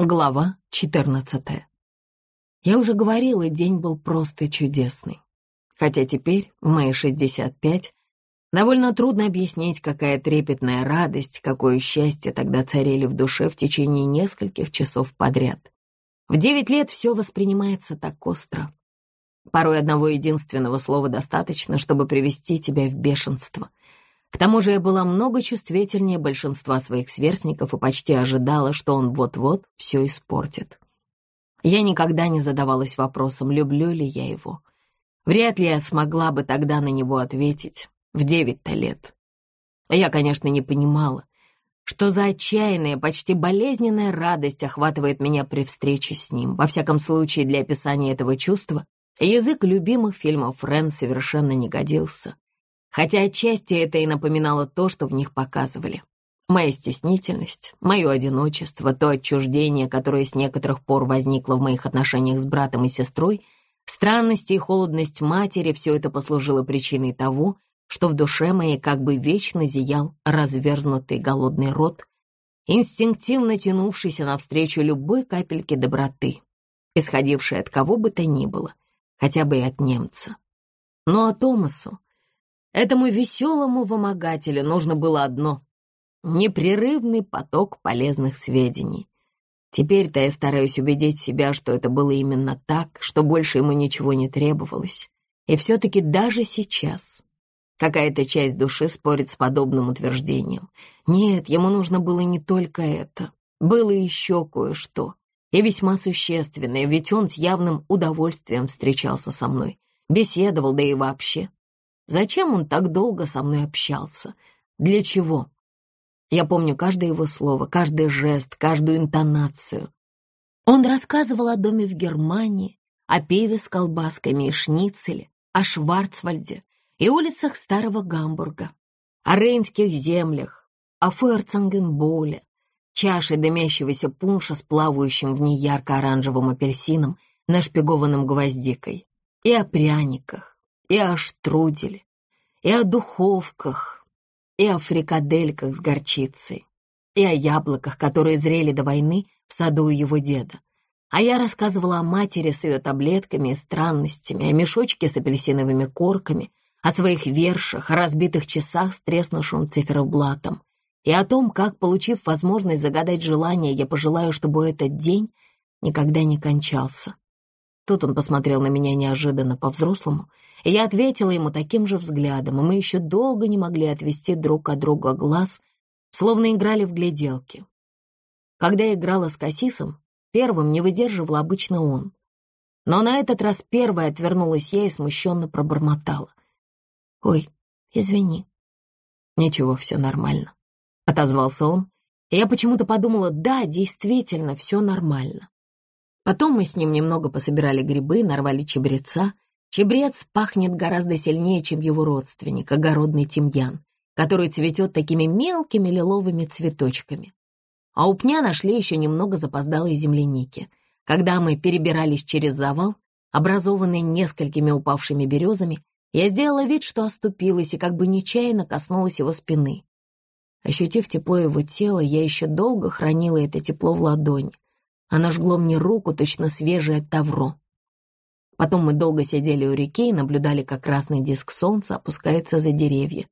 Глава 14. Я уже говорила, день был просто чудесный. Хотя теперь, в мои 65, довольно трудно объяснить, какая трепетная радость, какое счастье тогда царили в душе в течение нескольких часов подряд. В девять лет все воспринимается так остро. Порой одного единственного слова достаточно, чтобы привести тебя в бешенство — к тому же я была много чувствительнее большинства своих сверстников и почти ожидала, что он вот-вот все испортит. Я никогда не задавалась вопросом, люблю ли я его. Вряд ли я смогла бы тогда на него ответить, в девять-то лет. Я, конечно, не понимала, что за отчаянная, почти болезненная радость охватывает меня при встрече с ним. Во всяком случае, для описания этого чувства язык любимых фильмов Френ совершенно не годился хотя отчасти это и напоминало то, что в них показывали. Моя стеснительность, мое одиночество, то отчуждение, которое с некоторых пор возникло в моих отношениях с братом и сестрой, странность и холодность матери — все это послужило причиной того, что в душе моей как бы вечно зиял разверзнутый голодный рот, инстинктивно тянувшийся навстречу любой капельке доброты, исходившей от кого бы то ни было, хотя бы и от немца. Но о Томасу, Этому веселому вымогателю нужно было одно — непрерывный поток полезных сведений. Теперь-то я стараюсь убедить себя, что это было именно так, что больше ему ничего не требовалось. И все-таки даже сейчас какая-то часть души спорит с подобным утверждением. Нет, ему нужно было не только это. Было еще кое-что. И весьма существенное, ведь он с явным удовольствием встречался со мной. Беседовал, да и вообще. Зачем он так долго со мной общался? Для чего? Я помню каждое его слово, каждый жест, каждую интонацию. Он рассказывал о доме в Германии, о пиве с колбасками и шницеле, о Шварцвальде и улицах старого Гамбурга, о рейнских землях, о Фуэрцангенболе, чаше дымящегося пунша с плавающим в ней ярко-оранжевым апельсином, нашпигованным гвоздикой, и о пряниках, и о штруделе, и о духовках, и о фрикадельках с горчицей, и о яблоках, которые зрели до войны в саду его деда. А я рассказывала о матери с ее таблетками и странностями, о мешочке с апельсиновыми корками, о своих вершах, о разбитых часах с треснувшим циферблатом и о том, как, получив возможность загадать желание, я пожелаю, чтобы этот день никогда не кончался. Тут он посмотрел на меня неожиданно по-взрослому, и я ответила ему таким же взглядом, и мы еще долго не могли отвести друг от друга глаз, словно играли в гляделки. Когда я играла с Кассисом, первым не выдерживал обычно он. Но на этот раз первой отвернулась я и смущенно пробормотала. «Ой, извини». «Ничего, все нормально», — отозвался он, и я почему-то подумала, да, действительно, все нормально. Потом мы с ним немного пособирали грибы, нарвали чебреца. Чебрец пахнет гораздо сильнее, чем его родственник, огородный тимьян, который цветет такими мелкими лиловыми цветочками. А у пня нашли еще немного запоздалой земляники. Когда мы перебирались через завал, образованный несколькими упавшими березами, я сделала вид, что оступилась и как бы нечаянно коснулась его спины. Ощутив тепло его тела, я еще долго хранила это тепло в ладони, оно жгло мне руку, точно свежее тавро. Потом мы долго сидели у реки и наблюдали, как красный диск солнца опускается за деревья.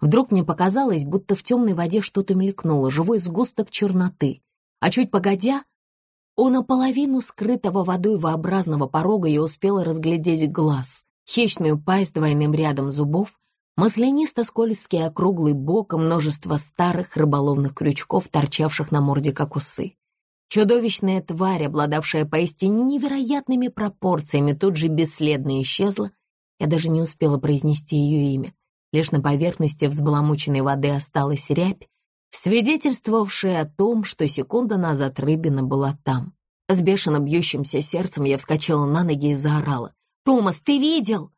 Вдруг мне показалось, будто в темной воде что-то мелькнуло, живой сгусток черноты. А чуть погодя, у наполовину скрытого водой V-образного порога я успела разглядеть глаз, хищную пасть двойным рядом зубов, маслянисто-скользкий округлый бок и множество старых рыболовных крючков, торчавших на морде, как усы. Чудовищная тварь, обладавшая поистине невероятными пропорциями, тут же бесследно исчезла. Я даже не успела произнести ее имя. Лишь на поверхности взбаламученной воды осталась рябь, свидетельствовавшая о том, что секунда назад рыбина была там. С бешено бьющимся сердцем я вскочила на ноги и заорала. «Томас, ты видел?»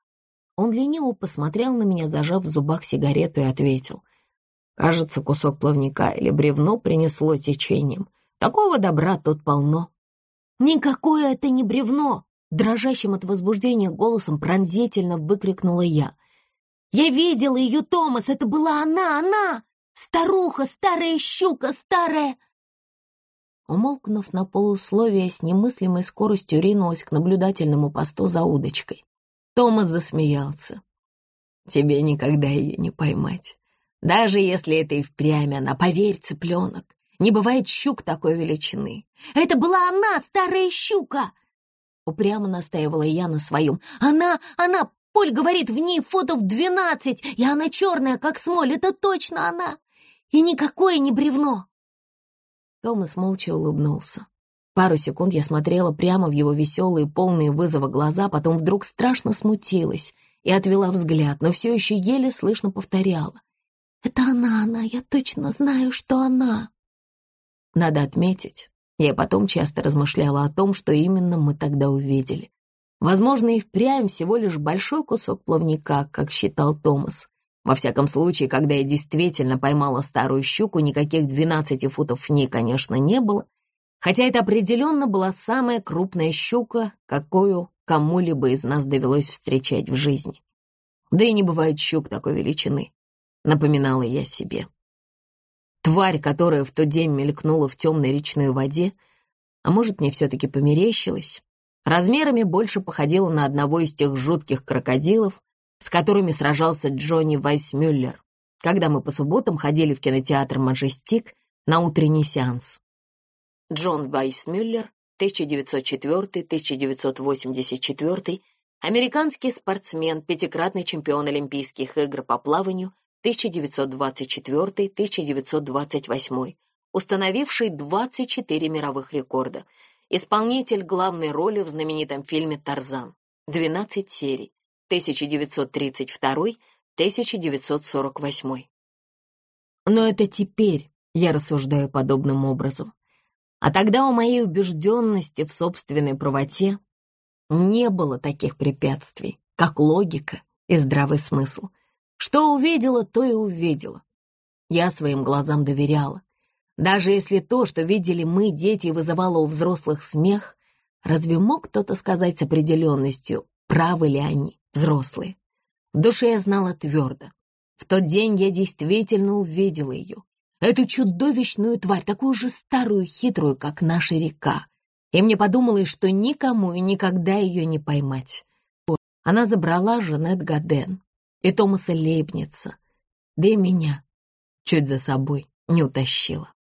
Он лениво посмотрел на меня, зажав в зубах сигарету, и ответил. «Кажется, кусок плавника или бревно принесло течением. Такого добра тут полно. «Никакое это не бревно!» Дрожащим от возбуждения голосом пронзительно выкрикнула я. «Я видела ее, Томас! Это была она, она! Старуха, старая щука, старая...» умолкнув на полусловие, с немыслимой скоростью ринулась к наблюдательному посту за удочкой. Томас засмеялся. «Тебе никогда ее не поймать. Даже если это и впрямь она, поверь, цыпленок, не бывает щук такой величины. Это была она, старая щука!» Упрямо настаивала я на своем. «Она, она, Поль говорит, в ней фотов двенадцать, и она черная, как смоль, это точно она! И никакое не бревно!» Томас молча улыбнулся. Пару секунд я смотрела прямо в его веселые, полные вызова глаза, потом вдруг страшно смутилась и отвела взгляд, но все еще еле слышно повторяла. «Это она, она, я точно знаю, что она!» Надо отметить, я потом часто размышляла о том, что именно мы тогда увидели. Возможно, и впрямь всего лишь большой кусок плавника, как считал Томас. Во всяком случае, когда я действительно поймала старую щуку, никаких 12 футов в ней, конечно, не было, хотя это определенно была самая крупная щука, какую кому-либо из нас довелось встречать в жизни. Да и не бывает щук такой величины, напоминала я себе. Тварь, которая в тот день мелькнула в темной речной воде, а может, мне все-таки померещилась, размерами больше походила на одного из тех жутких крокодилов, с которыми сражался Джонни Вайсмюллер, когда мы по субботам ходили в кинотеатр «Маджестик» на утренний сеанс. Джон Вайсмюллер, 1904-1984, американский спортсмен, пятикратный чемпион Олимпийских игр по плаванию 1924-1928, установивший 24 мировых рекорда, исполнитель главной роли в знаменитом фильме «Тарзан», 12 серий, 1932-1948. Но это теперь я рассуждаю подобным образом. А тогда у моей убежденности в собственной правоте не было таких препятствий, как логика и здравый смысл. Что увидела, то и увидела. Я своим глазам доверяла. Даже если то, что видели мы, дети, вызывало у взрослых смех, разве мог кто-то сказать с определенностью, правы ли они, взрослые? В душе я знала твердо. В тот день я действительно увидела ее. Эту чудовищную тварь, такую же старую, хитрую, как наша река. И мне подумалось, что никому и никогда ее не поймать. Она забрала Жанет Гаден и Томаса Лейбница, да и меня чуть за собой не утащила.